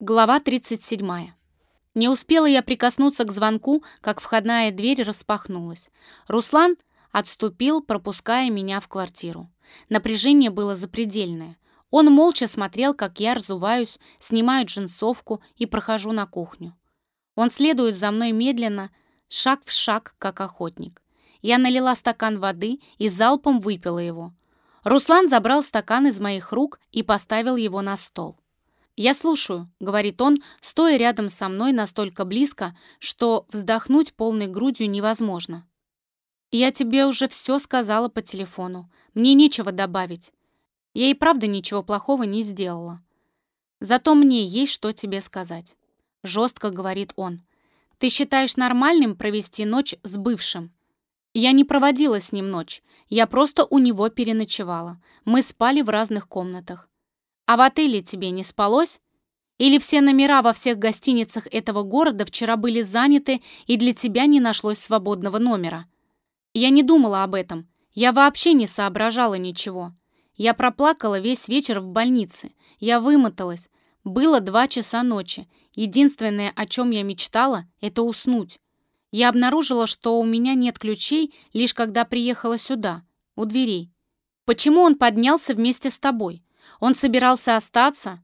Глава 37. Не успела я прикоснуться к звонку, как входная дверь распахнулась. Руслан отступил, пропуская меня в квартиру. Напряжение было запредельное. Он молча смотрел, как я разуваюсь, снимаю джинсовку и прохожу на кухню. Он следует за мной медленно, шаг в шаг, как охотник. Я налила стакан воды и залпом выпила его. Руслан забрал стакан из моих рук и поставил его на стол. «Я слушаю», — говорит он, стоя рядом со мной настолько близко, что вздохнуть полной грудью невозможно. «Я тебе уже все сказала по телефону. Мне нечего добавить. Я и правда ничего плохого не сделала. Зато мне есть что тебе сказать». Жестко говорит он. «Ты считаешь нормальным провести ночь с бывшим?» Я не проводила с ним ночь. Я просто у него переночевала. Мы спали в разных комнатах. А в отеле тебе не спалось? Или все номера во всех гостиницах этого города вчера были заняты, и для тебя не нашлось свободного номера? Я не думала об этом. Я вообще не соображала ничего. Я проплакала весь вечер в больнице. Я вымоталась. Было два часа ночи. Единственное, о чем я мечтала, это уснуть. Я обнаружила, что у меня нет ключей, лишь когда приехала сюда, у дверей. Почему он поднялся вместе с тобой? Он собирался остаться?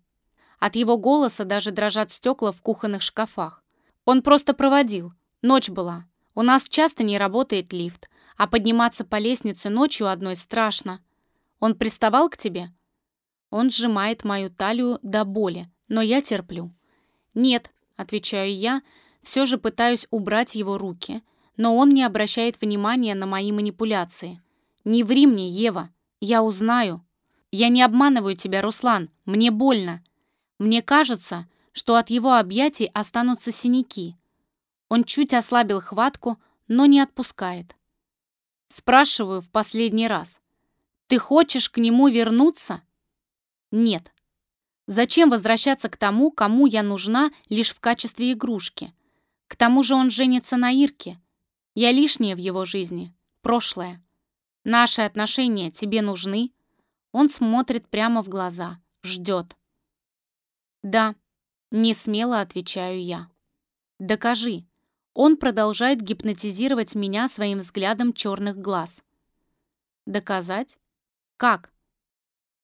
От его голоса даже дрожат стекла в кухонных шкафах. Он просто проводил. Ночь была. У нас часто не работает лифт, а подниматься по лестнице ночью одной страшно. Он приставал к тебе? Он сжимает мою талию до боли, но я терплю. «Нет», — отвечаю я, все же пытаюсь убрать его руки, но он не обращает внимания на мои манипуляции. «Не ври мне, Ева, я узнаю». «Я не обманываю тебя, Руслан, мне больно. Мне кажется, что от его объятий останутся синяки». Он чуть ослабил хватку, но не отпускает. Спрашиваю в последний раз. «Ты хочешь к нему вернуться?» «Нет». Зачем возвращаться к тому, кому я нужна лишь в качестве игрушки? К тому же он женится на Ирке. Я лишняя в его жизни, прошлое. Наши отношения тебе нужны?» Он смотрит прямо в глаза, ждет. «Да», — не смело отвечаю я. «Докажи». Он продолжает гипнотизировать меня своим взглядом черных глаз. «Доказать? Как?»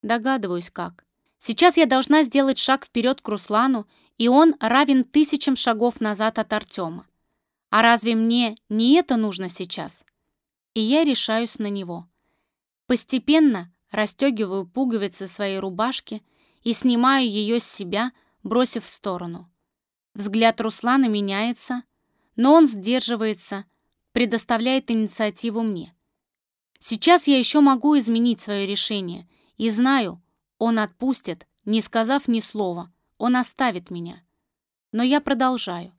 Догадываюсь, как. Сейчас я должна сделать шаг вперед к Руслану, и он равен тысячам шагов назад от Артема. А разве мне не это нужно сейчас? И я решаюсь на него. Постепенно расстегиваю пуговицы своей рубашки и снимаю ее с себя, бросив в сторону. Взгляд Руслана меняется, но он сдерживается, предоставляет инициативу мне. Сейчас я еще могу изменить свое решение, и знаю, он отпустит, не сказав ни слова, он оставит меня. Но я продолжаю.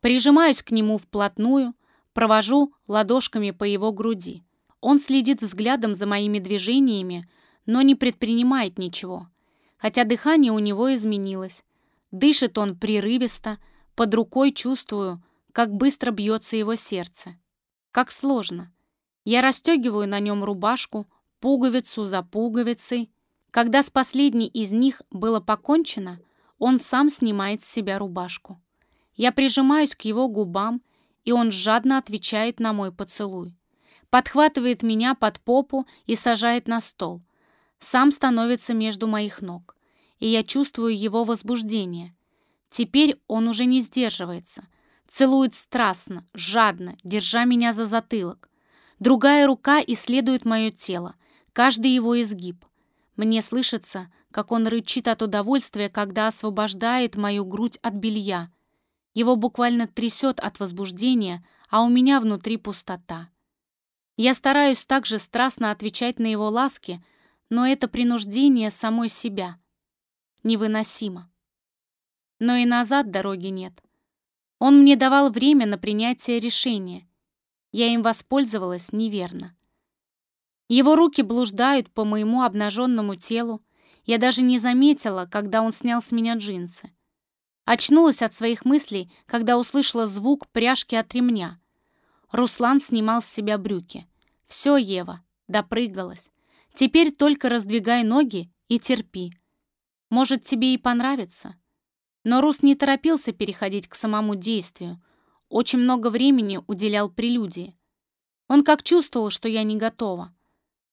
Прижимаюсь к нему вплотную, провожу ладошками по его груди. Он следит взглядом за моими движениями, но не предпринимает ничего. Хотя дыхание у него изменилось. Дышит он прерывисто, под рукой чувствую, как быстро бьется его сердце. Как сложно. Я расстегиваю на нем рубашку, пуговицу за пуговицей. Когда с последней из них было покончено, он сам снимает с себя рубашку. Я прижимаюсь к его губам, и он жадно отвечает на мой поцелуй подхватывает меня под попу и сажает на стол. Сам становится между моих ног, и я чувствую его возбуждение. Теперь он уже не сдерживается. Целует страстно, жадно, держа меня за затылок. Другая рука исследует мое тело, каждый его изгиб. Мне слышится, как он рычит от удовольствия, когда освобождает мою грудь от белья. Его буквально трясет от возбуждения, а у меня внутри пустота. Я стараюсь также страстно отвечать на его ласки, но это принуждение самой себя. Невыносимо. Но и назад дороги нет. Он мне давал время на принятие решения. Я им воспользовалась неверно. Его руки блуждают по моему обнаженному телу. Я даже не заметила, когда он снял с меня джинсы. Очнулась от своих мыслей, когда услышала звук пряжки от ремня. Руслан снимал с себя брюки. «Все, Ева, допрыгалась. Теперь только раздвигай ноги и терпи. Может, тебе и понравится. Но Рус не торопился переходить к самому действию. Очень много времени уделял прелюдии. Он как чувствовал, что я не готова.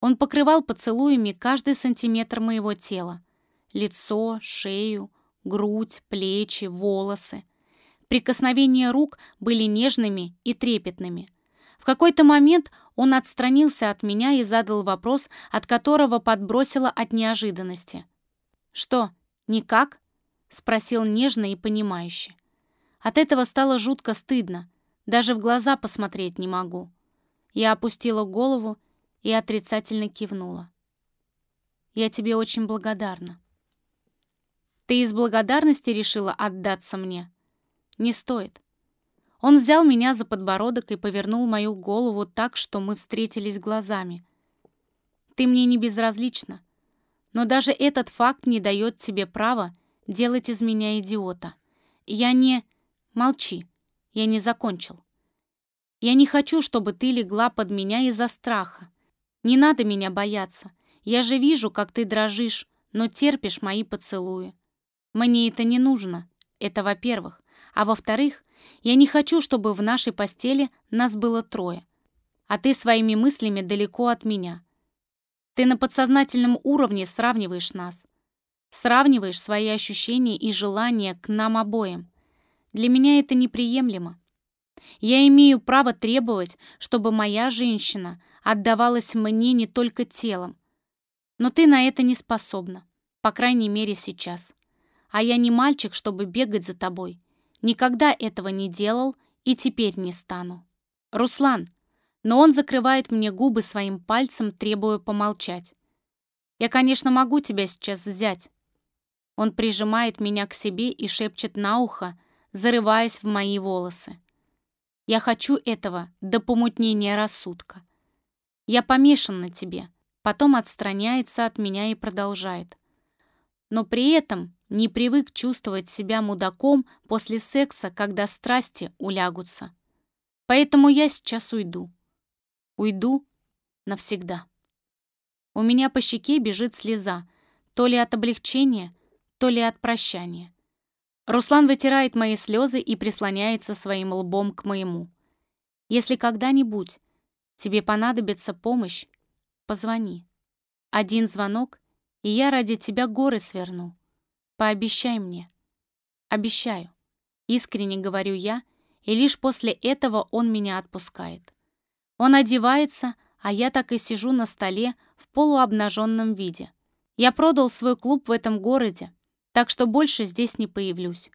Он покрывал поцелуями каждый сантиметр моего тела. Лицо, шею, грудь, плечи, волосы. Прикосновения рук были нежными и трепетными. В какой-то момент он отстранился от меня и задал вопрос, от которого подбросило от неожиданности. «Что, никак?» — спросил нежно и понимающе. От этого стало жутко стыдно. Даже в глаза посмотреть не могу. Я опустила голову и отрицательно кивнула. «Я тебе очень благодарна». «Ты из благодарности решила отдаться мне?» «Не стоит». Он взял меня за подбородок и повернул мою голову так, что мы встретились глазами. «Ты мне не безразлична, но даже этот факт не дает тебе права делать из меня идиота. Я не... Молчи, я не закончил. Я не хочу, чтобы ты легла под меня из-за страха. Не надо меня бояться. Я же вижу, как ты дрожишь, но терпишь мои поцелуи. Мне это не нужно. Это во-первых. А во-вторых, я не хочу, чтобы в нашей постели нас было трое. А ты своими мыслями далеко от меня. Ты на подсознательном уровне сравниваешь нас. Сравниваешь свои ощущения и желания к нам обоим. Для меня это неприемлемо. Я имею право требовать, чтобы моя женщина отдавалась мне не только телом. Но ты на это не способна, по крайней мере сейчас. А я не мальчик, чтобы бегать за тобой. Никогда этого не делал и теперь не стану. Руслан, но он закрывает мне губы своим пальцем, требуя помолчать. Я, конечно, могу тебя сейчас взять. Он прижимает меня к себе и шепчет на ухо, зарываясь в мои волосы. Я хочу этого до помутнения рассудка. Я помешан на тебе. Потом отстраняется от меня и продолжает. Но при этом не привык чувствовать себя мудаком после секса, когда страсти улягутся. Поэтому я сейчас уйду. Уйду навсегда. У меня по щеке бежит слеза, то ли от облегчения, то ли от прощания. Руслан вытирает мои слезы и прислоняется своим лбом к моему. Если когда-нибудь Тебе понадобится помощь? Позвони. Один звонок, и я ради тебя горы сверну. Пообещай мне. Обещаю. Искренне говорю я, и лишь после этого он меня отпускает. Он одевается, а я так и сижу на столе в полуобнаженном виде. Я продал свой клуб в этом городе, так что больше здесь не появлюсь.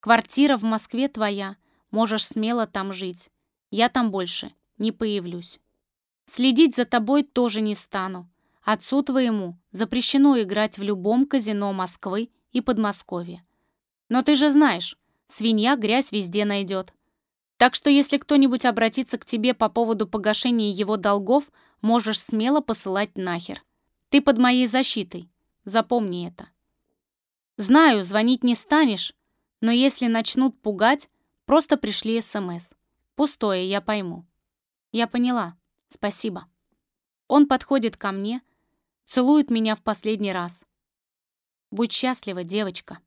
Квартира в Москве твоя, можешь смело там жить. Я там больше не появлюсь. Следить за тобой тоже не стану. Отцу твоему запрещено играть в любом казино Москвы и Подмосковья. Но ты же знаешь, свинья грязь везде найдет. Так что если кто-нибудь обратится к тебе по поводу погашения его долгов, можешь смело посылать нахер. Ты под моей защитой. Запомни это. Знаю, звонить не станешь, но если начнут пугать, просто пришли СМС. Пустое, я пойму. «Я поняла. Спасибо». Он подходит ко мне, целует меня в последний раз. «Будь счастлива, девочка».